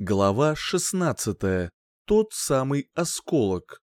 Глава 16. Тот самый осколок.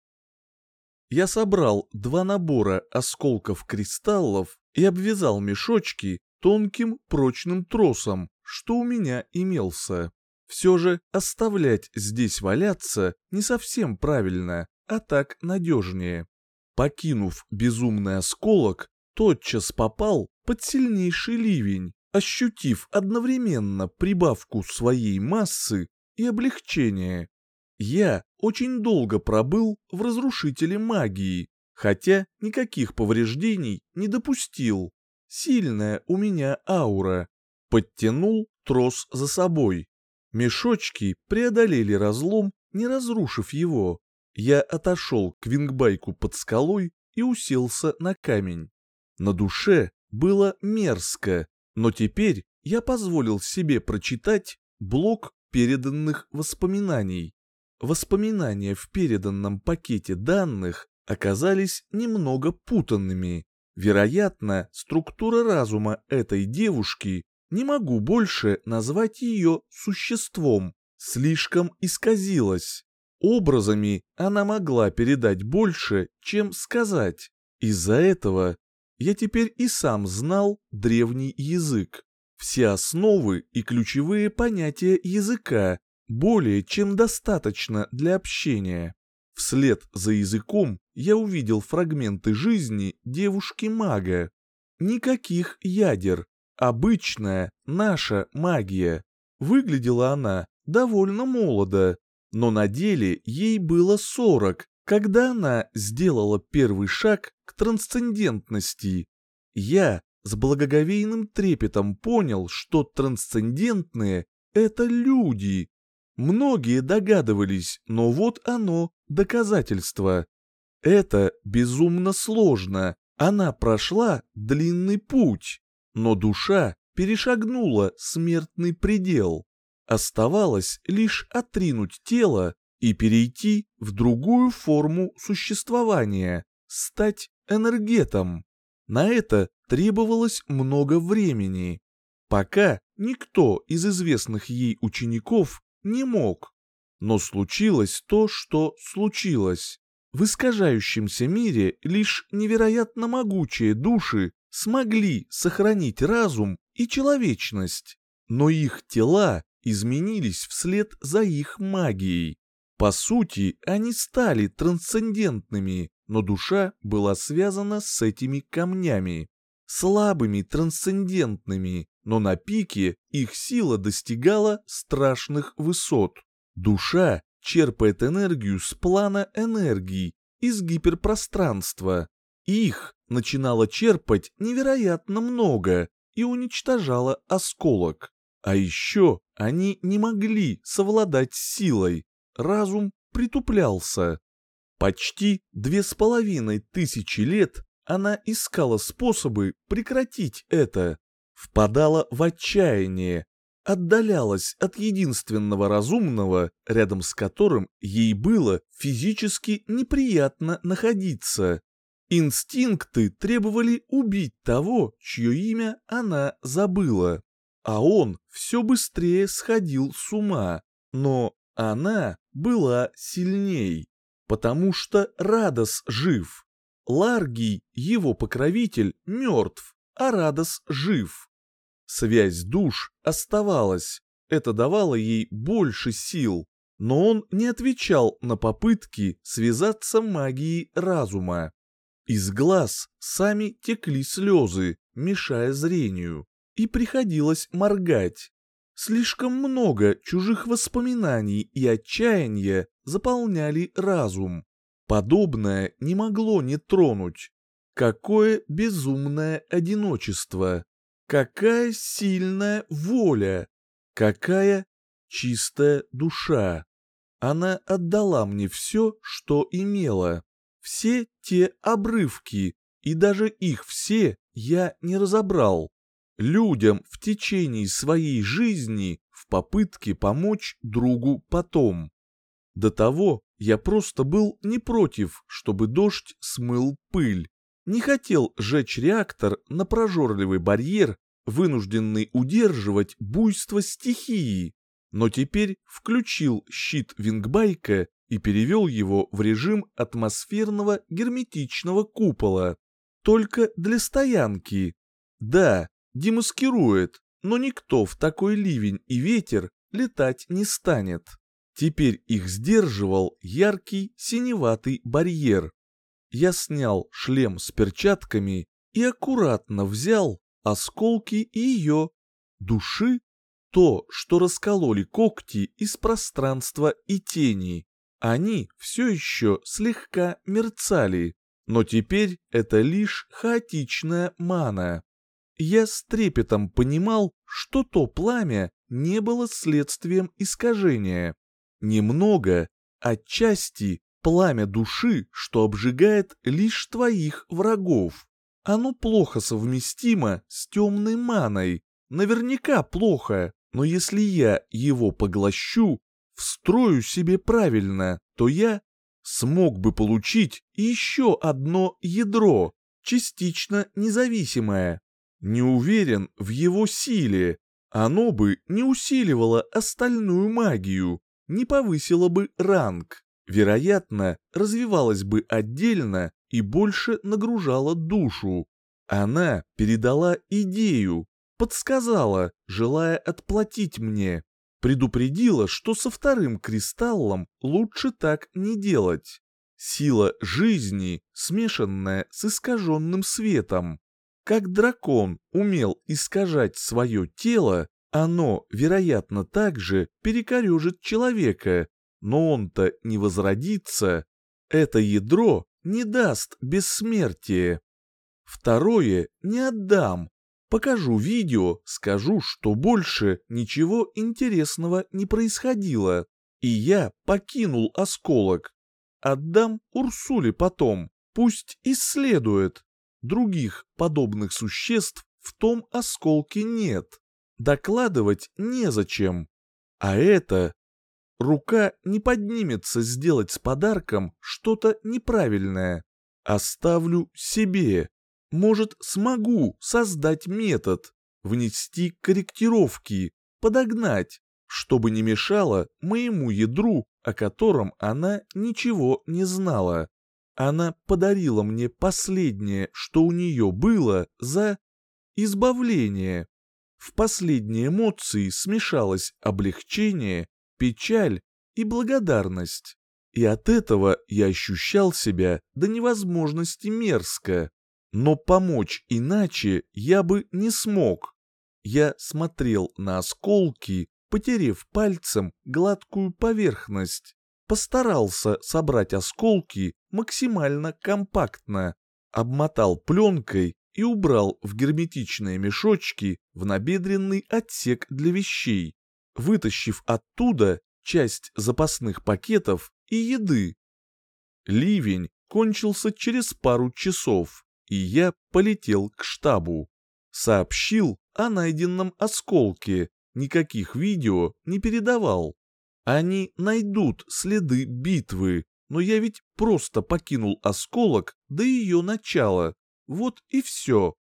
Я собрал два набора осколков кристаллов и обвязал мешочки тонким прочным тросом, что у меня имелся. Все же оставлять здесь валяться не совсем правильно, а так надежнее. Покинув безумный осколок, тотчас попал под сильнейший ливень, ощутив одновременно прибавку своей массы и облегчение. Я очень долго пробыл в разрушителе магии, хотя никаких повреждений не допустил. Сильная у меня аура. Подтянул трос за собой. Мешочки преодолели разлом, не разрушив его. Я отошел к вингбайку под скалой и уселся на камень. На душе было мерзко, но теперь я позволил себе прочитать блок переданных воспоминаний. Воспоминания в переданном пакете данных оказались немного путанными. Вероятно, структура разума этой девушки, не могу больше назвать ее существом, слишком исказилась. Образами она могла передать больше, чем сказать. Из-за этого я теперь и сам знал древний язык все основы и ключевые понятия языка, более чем достаточно для общения. Вслед за языком я увидел фрагменты жизни девушки-мага. Никаких ядер, обычная наша магия. Выглядела она довольно молодо, но на деле ей было 40, когда она сделала первый шаг к трансцендентности. Я с благоговейным трепетом понял, что трансцендентные — это люди. Многие догадывались, но вот оно, доказательство. Это безумно сложно, она прошла длинный путь, но душа перешагнула смертный предел. Оставалось лишь отринуть тело и перейти в другую форму существования, стать энергетом. На это требовалось много времени. Пока никто из известных ей учеников не мог. Но случилось то, что случилось. В искажающемся мире лишь невероятно могучие души смогли сохранить разум и человечность, но их тела изменились вслед за их магией. По сути, они стали трансцендентными, но душа была связана с этими камнями слабыми, трансцендентными, но на пике их сила достигала страшных высот. Душа черпает энергию с плана энергии, из гиперпространства. Их начинало черпать невероятно много и уничтожала осколок. А еще они не могли совладать с силой, разум притуплялся. Почти две с половиной тысячи лет она искала способы прекратить это, впадала в отчаяние, отдалялась от единственного разумного, рядом с которым ей было физически неприятно находиться. Инстинкты требовали убить того, чье имя она забыла. А он все быстрее сходил с ума. Но она была сильней, потому что Радос жив. Ларгий, его покровитель, мертв, а Радос жив. Связь душ оставалась, это давало ей больше сил, но он не отвечал на попытки связаться магией разума. Из глаз сами текли слезы, мешая зрению, и приходилось моргать. Слишком много чужих воспоминаний и отчаяния заполняли разум. Подобное не могло не тронуть. Какое безумное одиночество! Какая сильная воля! Какая чистая душа! Она отдала мне все, что имела. Все те обрывки, и даже их все я не разобрал. Людям в течение своей жизни в попытке помочь другу потом. До того я просто был не против, чтобы дождь смыл пыль. Не хотел жечь реактор на прожорливый барьер, вынужденный удерживать буйство стихии. но теперь включил щит вингбайка и перевел его в режим атмосферного герметичного купола. Только для стоянки. Да, демаскирует, но никто в такой ливень и ветер летать не станет. Теперь их сдерживал яркий синеватый барьер. Я снял шлем с перчатками и аккуратно взял осколки ее души, то, что раскололи когти из пространства и тени. Они все еще слегка мерцали, но теперь это лишь хаотичная мана. Я с трепетом понимал, что то пламя не было следствием искажения. Немного, отчасти пламя души, что обжигает лишь твоих врагов. Оно плохо совместимо с темной маной. Наверняка плохо, но если я его поглощу, встрою себе правильно, то я смог бы получить еще одно ядро, частично независимое. Не уверен в его силе. Оно бы не усиливало остальную магию, не повысило бы ранг. Вероятно, развивалось бы отдельно и больше нагружало душу. Она передала идею, подсказала, желая отплатить мне предупредила, что со вторым кристаллом лучше так не делать. Сила жизни, смешанная с искаженным светом. Как дракон умел искажать свое тело, оно, вероятно, также перекорежит человека, но он-то не возродится. Это ядро не даст бессмертия. Второе не отдам, Покажу видео, скажу, что больше ничего интересного не происходило, и я покинул осколок. Отдам Урсуле потом, пусть исследует. Других подобных существ в том осколке нет. Докладывать незачем. А это... Рука не поднимется сделать с подарком что-то неправильное. Оставлю себе. Может, смогу создать метод, внести корректировки, подогнать, чтобы не мешало моему ядру, о котором она ничего не знала. Она подарила мне последнее, что у нее было, за избавление. В последней эмоции смешалось облегчение, печаль и благодарность. И от этого я ощущал себя до невозможности мерзко. Но помочь иначе я бы не смог. Я смотрел на осколки, потерев пальцем гладкую поверхность. Постарался собрать осколки максимально компактно, обмотал пленкой и убрал в герметичные мешочки в набедренный отсек для вещей, вытащив оттуда часть запасных пакетов и еды. Ливень кончился через пару часов и я полетел к штабу. Сообщил о найденном осколке, никаких видео не передавал. Они найдут следы битвы, но я ведь просто покинул осколок до ее начала. Вот и все.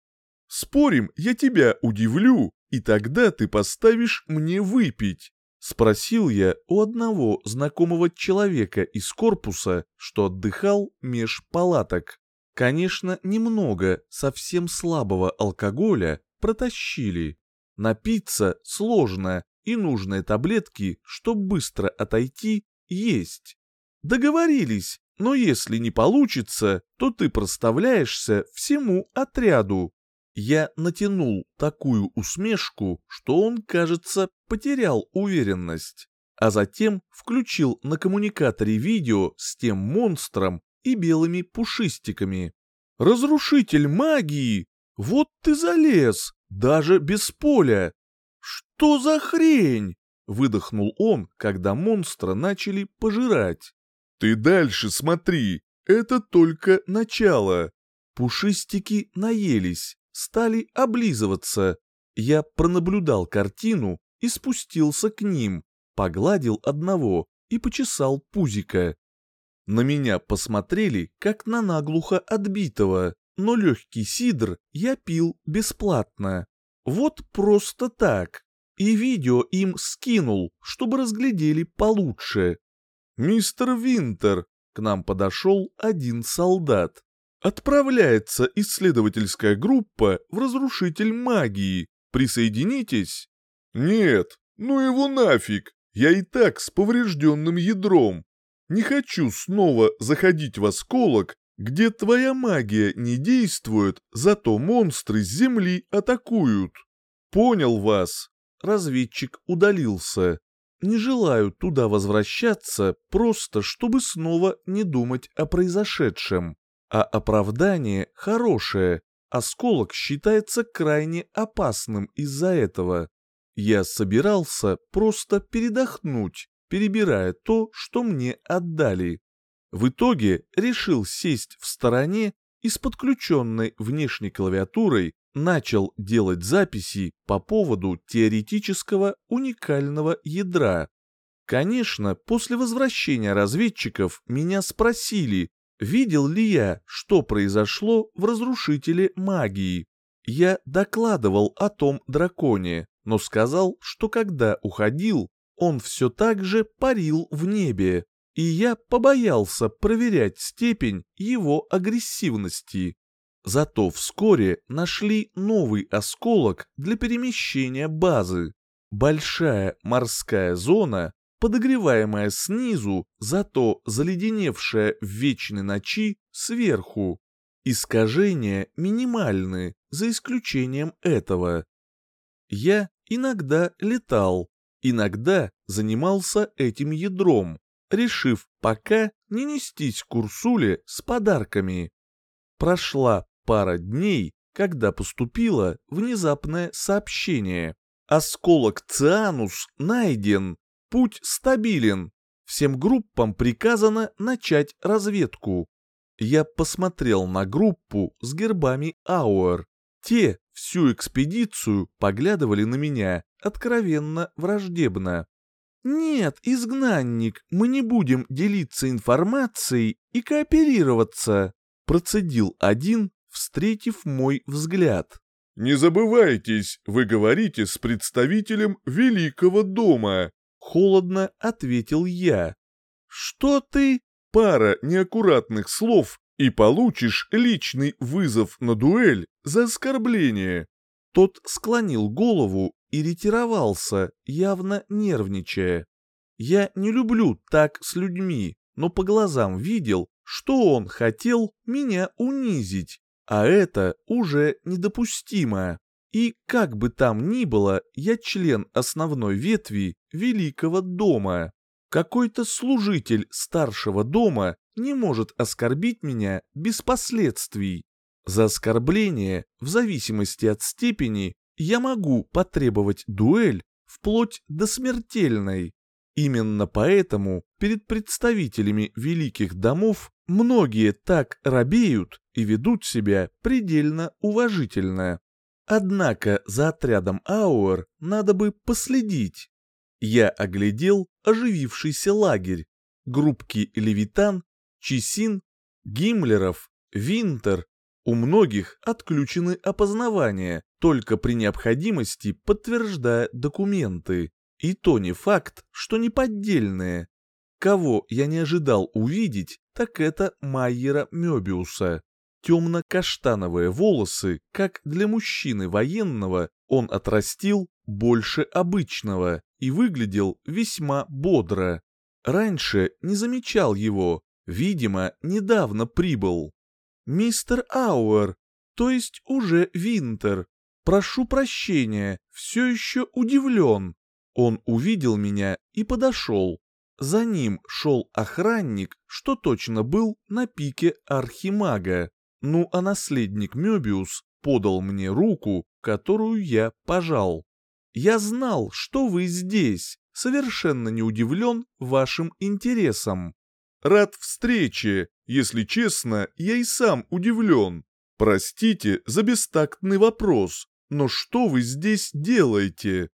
Спорим, я тебя удивлю, и тогда ты поставишь мне выпить. Спросил я у одного знакомого человека из корпуса, что отдыхал меж палаток. Конечно, немного совсем слабого алкоголя протащили. Напиться сложно, и нужные таблетки, чтобы быстро отойти, есть. Договорились, но если не получится, то ты проставляешься всему отряду. Я натянул такую усмешку, что он, кажется, потерял уверенность. А затем включил на коммуникаторе видео с тем монстром, и белыми пушистиками. «Разрушитель магии! Вот ты залез, даже без поля! Что за хрень?» — выдохнул он, когда монстра начали пожирать. «Ты дальше смотри, это только начало!» Пушистики наелись, стали облизываться. Я пронаблюдал картину и спустился к ним, погладил одного и почесал пузика. На меня посмотрели, как на наглухо отбитого, но легкий сидр я пил бесплатно. Вот просто так. и видео им скинул, чтобы разглядели получше. «Мистер Винтер», — к нам подошел один солдат. «Отправляется исследовательская группа в разрушитель магии. Присоединитесь?» «Нет, ну его нафиг, я и так с поврежденным ядром. Не хочу снова заходить в осколок, где твоя магия не действует, зато монстры с земли атакуют. Понял вас. Разведчик удалился. Не желаю туда возвращаться, просто чтобы снова не думать о произошедшем. А оправдание хорошее. Осколок считается крайне опасным из-за этого. Я собирался просто передохнуть, перебирая то, что мне отдали. В итоге решил сесть в стороне и с подключенной внешней клавиатурой начал делать записи по поводу теоретического уникального ядра. Конечно, после возвращения разведчиков меня спросили, видел ли я, что произошло в разрушителе магии. Я докладывал о том драконе, но сказал, что когда уходил, он все так же парил в небе, и я побоялся проверять степень его агрессивности. Зато вскоре нашли новый осколок для перемещения базы. Большая морская зона, подогреваемая снизу, зато заледеневшая в вечной ночи сверху. Искажения минимальны, за исключением этого. Я иногда летал, иногда занимался этим ядром, решив пока не нестись к Урсуле с подарками. Прошла пара дней, когда поступило внезапное сообщение. Осколок Цианус найден, путь стабилен. Всем группам приказано начать разведку. Я посмотрел на группу с гербами Ауэр. Те всю экспедицию поглядывали на меня откровенно враждебно. «Нет, изгнанник, мы не будем делиться информацией и кооперироваться», процедил один, встретив мой взгляд. «Не забывайтесь, вы говорите с представителем Великого дома», холодно ответил я. «Что ты?» Пара неаккуратных слов, и получишь личный вызов на дуэль за оскорбление. Тот склонил голову и ретировался, явно нервничая. Я не люблю так с людьми, но по глазам видел, что он хотел меня унизить, а это уже недопустимо. И как бы там ни было, я член основной ветви Великого дома. Какой-то служитель старшего дома не может оскорбить меня без последствий. За оскорбление, в зависимости от степени, я могу потребовать дуэль вплоть до смертельной. Именно поэтому перед представителями великих домов многие так робеют и ведут себя предельно уважительно. Однако за отрядом Ауэр надо бы последить. Я оглядел оживившийся лагерь, группки Левитан, Чесин, Гиммлеров, Винтер у многих отключены опознавания, только при необходимости подтверждая документы. И то не факт, что не поддельные. Кого я не ожидал увидеть, так это Майера Мёбиуса. Темно-каштановые волосы, как для мужчины военного, он отрастил больше обычного и выглядел весьма бодро. Раньше не замечал его, видимо, недавно прибыл. «Мистер Ауэр, то есть уже Винтер, прошу прощения, все еще удивлен». Он увидел меня и подошел. За ним шел охранник, что точно был на пике архимага. Ну а наследник Мёбиус подал мне руку, которую я пожал. «Я знал, что вы здесь, совершенно не удивлен вашим интересом». «Рад встрече», если честно, я и сам удивлен. Простите за бестактный вопрос, но что вы здесь делаете?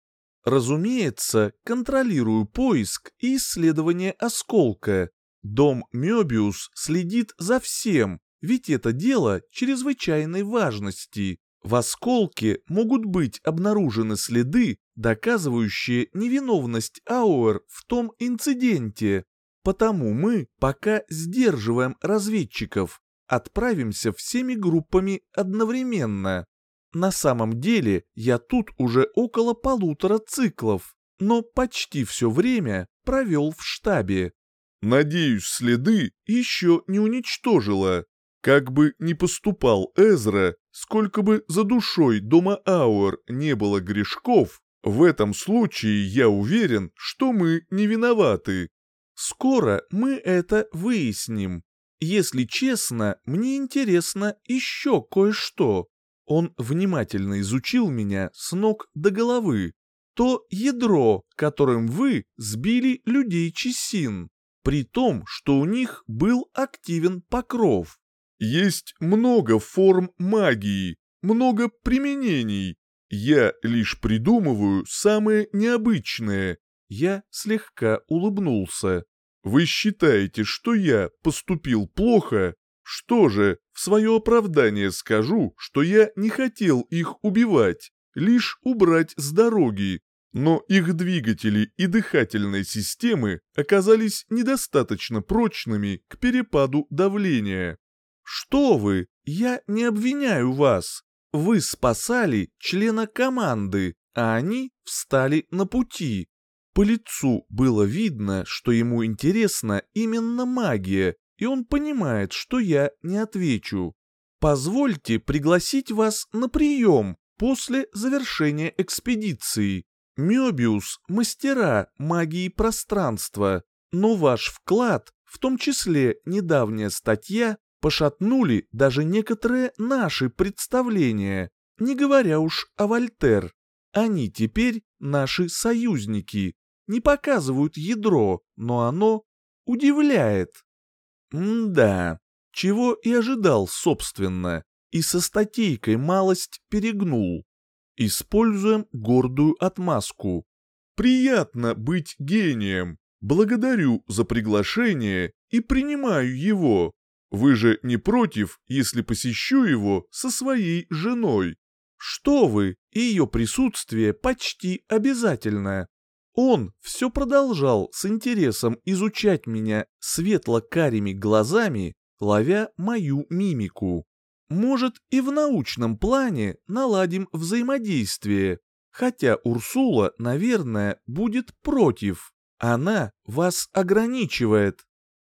Разумеется, контролирую поиск и исследование осколка. Дом Мёбиус следит за всем, ведь это дело чрезвычайной важности. В осколке могут быть обнаружены следы доказывающие невиновность Ауэр в том инциденте. Потому мы пока сдерживаем разведчиков, отправимся всеми группами одновременно. На самом деле я тут уже около полутора циклов, но почти все время провел в штабе. Надеюсь, следы еще не уничтожила. Как бы ни поступал Эзра, сколько бы за душой дома Ауэр не было грешков, в этом случае я уверен, что мы не виноваты. Скоро мы это выясним. Если честно, мне интересно еще кое-что. Он внимательно изучил меня с ног до головы. То ядро, которым вы сбили людей Чесин, при том, что у них был активен покров. Есть много форм магии, много применений. Я лишь придумываю самые необычные. Я слегка улыбнулся. Вы считаете, что я поступил плохо? Что же, в свое оправдание скажу, что я не хотел их убивать, лишь убрать с дороги. Но их двигатели и дыхательные системы оказались недостаточно прочными к перепаду давления. «Что вы? Я не обвиняю вас. Вы спасали члена команды, а они встали на пути. По лицу было видно, что ему интересна именно магия, и он понимает, что я не отвечу. Позвольте пригласить вас на прием после завершения экспедиции. Мёбиус – мастера магии пространства, но ваш вклад, в том числе недавняя статья, пошатнули даже некоторые наши представления, не говоря уж о Вольтер. Они теперь наши союзники, не показывают ядро, но оно удивляет. М-да, чего и ожидал, собственно, и со статейкой малость перегнул. Используем гордую отмазку. Приятно быть гением. Благодарю за приглашение и принимаю его. Вы же не против, если посещу его со своей женой? Что вы, ее присутствие почти обязательно. Он все продолжал с интересом изучать меня светло-карими глазами, ловя мою мимику. Может, и в научном плане наладим взаимодействие, хотя Урсула, наверное, будет против. Она вас ограничивает.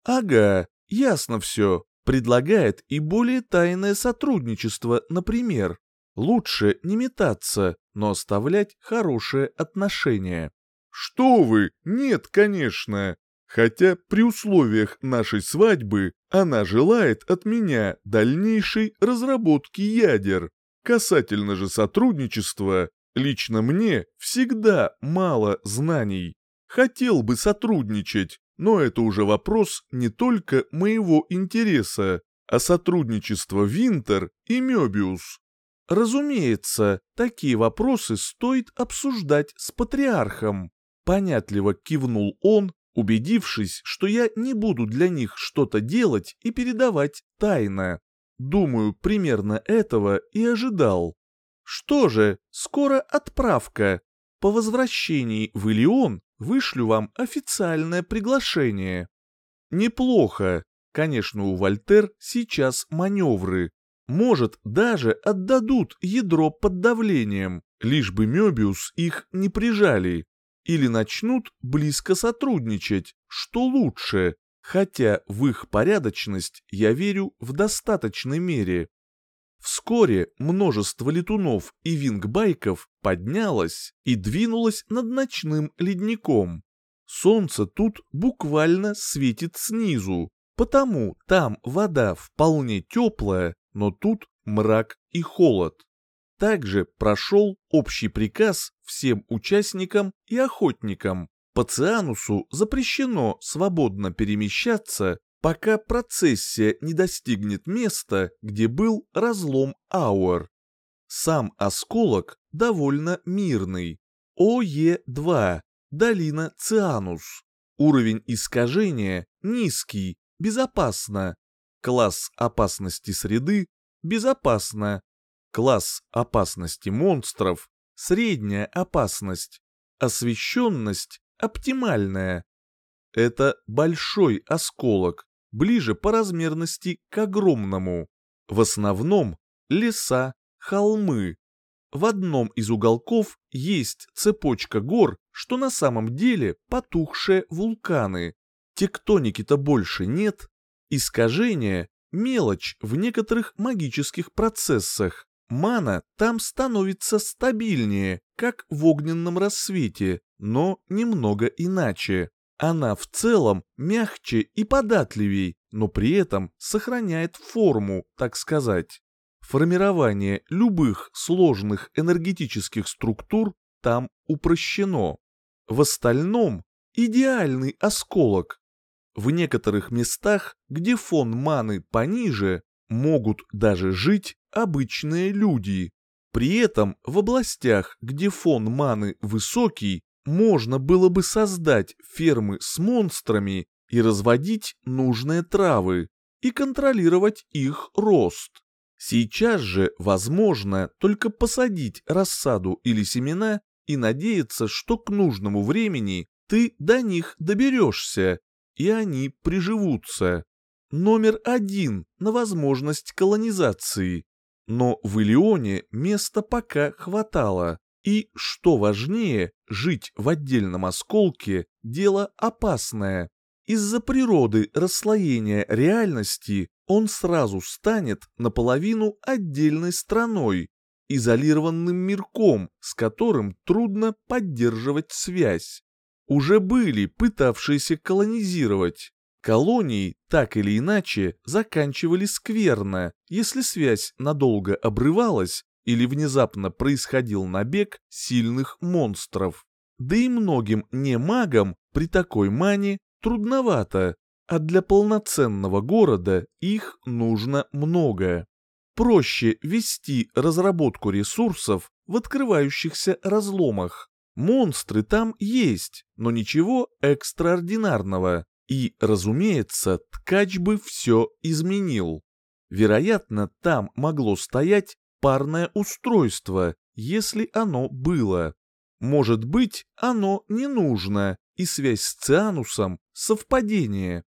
Ага, ясно все. Предлагает и более тайное сотрудничество, например. Лучше не метаться, но оставлять хорошие отношения. Что вы, нет, конечно. Хотя при условиях нашей свадьбы она желает от меня дальнейшей разработки ядер. Касательно же сотрудничества, лично мне всегда мало знаний. Хотел бы сотрудничать, но это уже вопрос не только моего интереса, а сотрудничества Винтер и Мёбиус. Разумеется, такие вопросы стоит обсуждать с патриархом. Понятливо кивнул он, убедившись, что я не буду для них что-то делать и передавать тайно. Думаю, примерно этого и ожидал. Что же, скоро отправка. По возвращении в Илион вышлю вам официальное приглашение. Неплохо. Конечно, у Вольтер сейчас маневры. Может, даже отдадут ядро под давлением, лишь бы Мёбиус их не прижали или начнут близко сотрудничать, что лучше, хотя в их порядочность я верю в достаточной мере. Вскоре множество летунов и вингбайков поднялось и двинулось над ночным ледником. Солнце тут буквально светит снизу, потому там вода вполне теплая, но тут мрак и холод. Также прошел общий приказ всем участникам и охотникам. По Цианусу запрещено свободно перемещаться, пока процессия не достигнет места, где был разлом Ауэр. Сам осколок довольно мирный. ОЕ-2, долина Цианус. Уровень искажения низкий, безопасно. Класс опасности среды безопасно. Класс опасности монстров – средняя опасность. освещенность оптимальная. Это большой осколок, ближе по размерности к огромному. В основном леса, холмы. В одном из уголков есть цепочка гор, что на самом деле потухшие вулканы. Тектоники-то больше нет. Искажение – мелочь в некоторых магических процессах. Мана там становится стабильнее, как в огненном рассвете, но немного иначе. Она в целом мягче и податливей, но при этом сохраняет форму, так сказать. Формирование любых сложных энергетических структур там упрощено. В остальном идеальный осколок. В некоторых местах, где фон маны пониже, могут даже жить обычные люди. При этом в областях, где фон маны высокий, можно было бы создать фермы с монстрами и разводить нужные травы, и контролировать их рост. Сейчас же возможно только посадить рассаду или семена и надеяться, что к нужному времени ты до них доберешься, и они приживутся. Номер один на возможность колонизации. Но в Илионе места пока хватало. И, что важнее, жить в отдельном осколке – дело опасное. Из-за природы расслоения реальности он сразу станет наполовину отдельной страной, изолированным мирком, с которым трудно поддерживать связь. Уже были пытавшиеся колонизировать. Колонии так или иначе заканчивали скверно, если связь надолго обрывалась или внезапно происходил набег сильных монстров. Да и многим не магам при такой мане трудновато, а для полноценного города их нужно много. Проще вести разработку ресурсов в открывающихся разломах. Монстры там есть, но ничего экстраординарного. И, разумеется, ткач бы все изменил. Вероятно, там могло стоять парное устройство, если оно было. Может быть, оно не нужно, и связь с Цианусом — совпадение.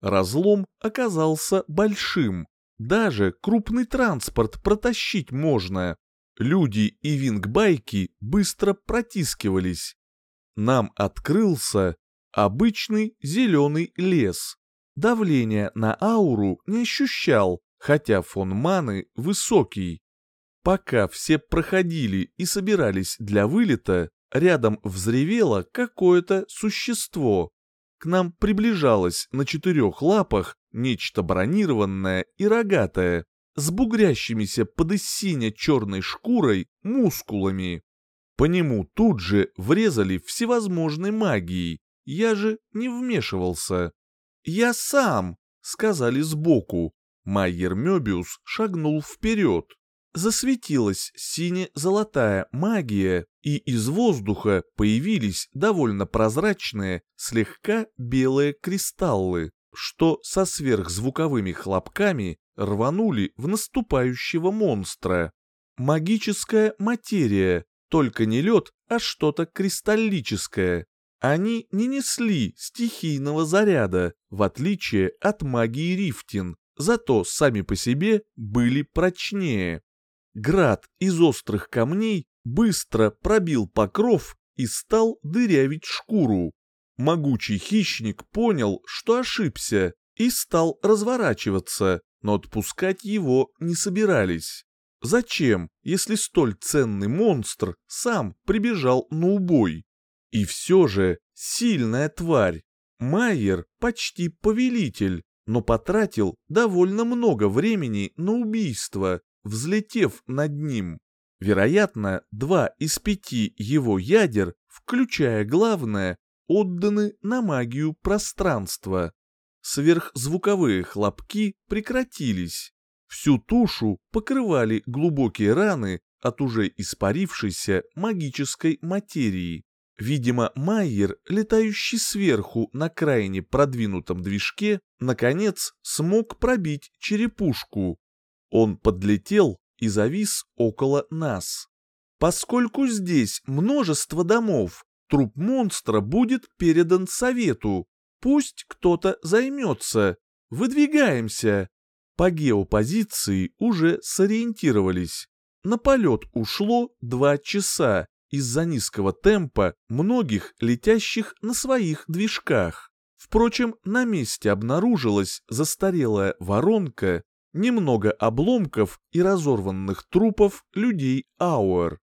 Разлом оказался большим. Даже крупный транспорт протащить можно. Люди и вингбайки быстро протискивались. Нам открылся обычный зеленый лес. Давление на ауру не ощущал, хотя фон маны высокий. Пока все проходили и собирались для вылета, рядом взревело какое-то существо. К нам приближалось на четырех лапах нечто бронированное и рогатое, с бугрящимися под сине-черной шкурой мускулами. По нему тут же врезали всевозможной магией, я же не вмешивался. «Я сам!» — сказали сбоку, Майер Мёбиус шагнул вперед. Засветилась сине-золотая магия, и из воздуха появились довольно прозрачные, слегка белые кристаллы, что со сверхзвуковыми хлопками рванули в наступающего монстра. Магическая материя, только не лед, а что-то кристаллическое. Они не несли стихийного заряда, в отличие от магии Рифтин, зато сами по себе были прочнее. Град из острых камней быстро пробил покров и стал дырявить шкуру. Могучий хищник понял, что ошибся, и стал разворачиваться, но отпускать его не собирались. Зачем, если столь ценный монстр сам прибежал на убой? И все же сильная тварь. Майер почти повелитель, но потратил довольно много времени на убийство, взлетев над ним. Вероятно, два из пяти его ядер, включая главное, отданы на магию пространства. Сверхзвуковые хлопки прекратились. Всю тушу покрывали глубокие раны от уже испарившейся магической материи. Видимо, Майер, летающий сверху на крайне продвинутом движке, наконец смог пробить черепушку. Он подлетел и завис около нас. Поскольку здесь множество домов, труп монстра будет передан совету. Пусть кто-то займется. Выдвигаемся. По геопозиции уже сориентировались. На полет ушло два часа из-за низкого темпа многих летящих на своих движках. Впрочем, на месте обнаружилась застарелая воронка, немного обломков и разорванных трупов людей Ауэр.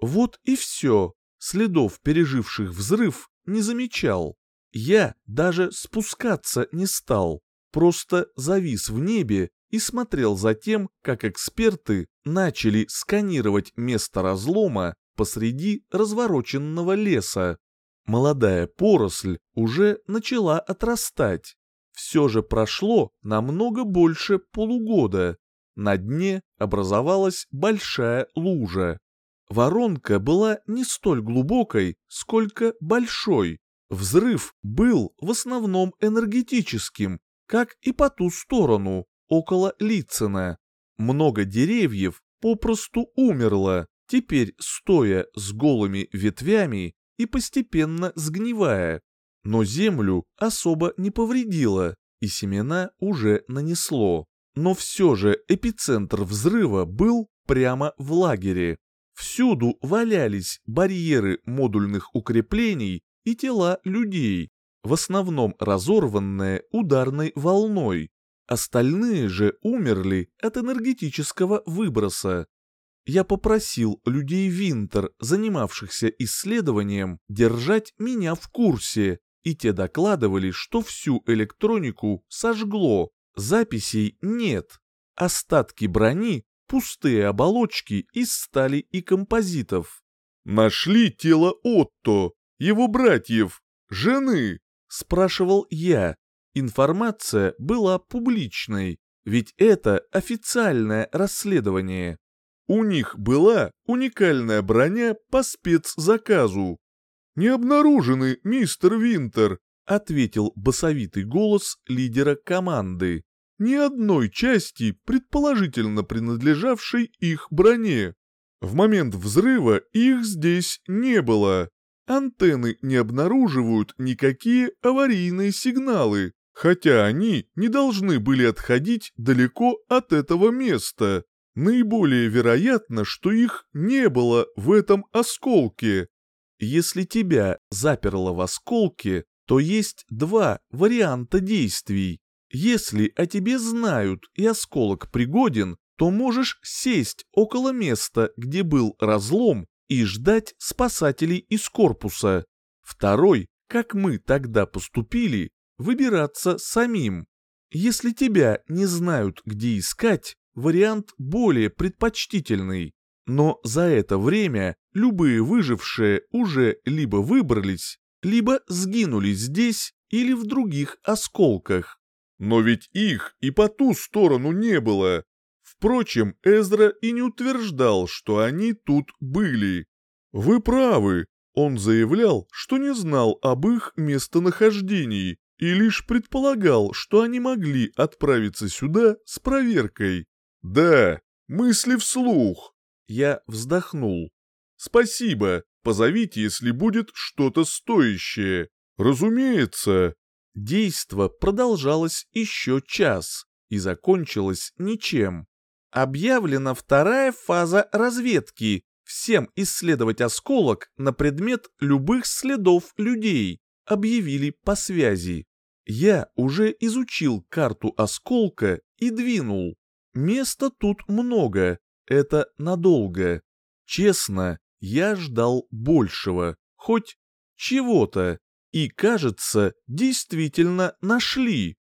Вот и все. Следов переживших взрыв не замечал. Я даже спускаться не стал, просто завис в небе и смотрел за тем, как эксперты начали сканировать место разлома посреди развороченного леса. Молодая поросль уже начала отрастать. Все же прошло намного больше полугода. На дне образовалась большая лужа. Воронка была не столь глубокой, сколько большой. Взрыв был в основном энергетическим, как и по ту сторону, около Лицена. Много деревьев попросту умерло, теперь стоя с голыми ветвями и постепенно сгнивая. Но землю особо не повредило, и семена уже нанесло. Но все же эпицентр взрыва был прямо в лагере. Всюду валялись барьеры модульных укреплений и тела людей, в основном разорванные ударной волной. Остальные же умерли от энергетического выброса. Я попросил людей Винтер, занимавшихся исследованием, держать меня в курсе, и те докладывали, что всю электронику сожгло, записей нет. Остатки брони – пустые оболочки из стали и композитов. «Нашли тело Отто, его братьев, жены?» – спрашивал я. Информация была публичной, ведь это официальное расследование. У них была уникальная броня по спецзаказу. «Не обнаружены, мистер Винтер», — ответил басовитый голос лидера команды. «Ни одной части, предположительно принадлежавшей их броне. В момент взрыва их здесь не было. Антенны не обнаруживают никакие аварийные сигналы, хотя они не должны были отходить далеко от этого места. Наиболее вероятно, что их не было в этом осколке. Если тебя заперло в осколке, то есть два варианта действий. Если о тебе знают и осколок пригоден, то можешь сесть около места, где был разлом, и ждать спасателей из корпуса. Второй, как мы тогда поступили, выбираться самим. Если тебя не знают, где искать, вариант более предпочтительный. Но за это время любые выжившие уже либо выбрались, либо сгинули здесь или в других осколках. Но ведь их и по ту сторону не было. Впрочем, Эзра и не утверждал, что они тут были. Вы правы, он заявлял, что не знал об их местонахождении и лишь предполагал, что они могли отправиться сюда с проверкой. Да, мысли вслух. Я вздохнул. Спасибо, позовите, если будет что-то стоящее. Разумеется. Действо продолжалось еще час и закончилось ничем. Объявлена вторая фаза разведки. Всем исследовать осколок на предмет любых следов людей, объявили по связи. Я уже изучил карту осколка и двинул. Места тут много, это надолго. Честно, я ждал большего, хоть чего-то. И, кажется, действительно нашли.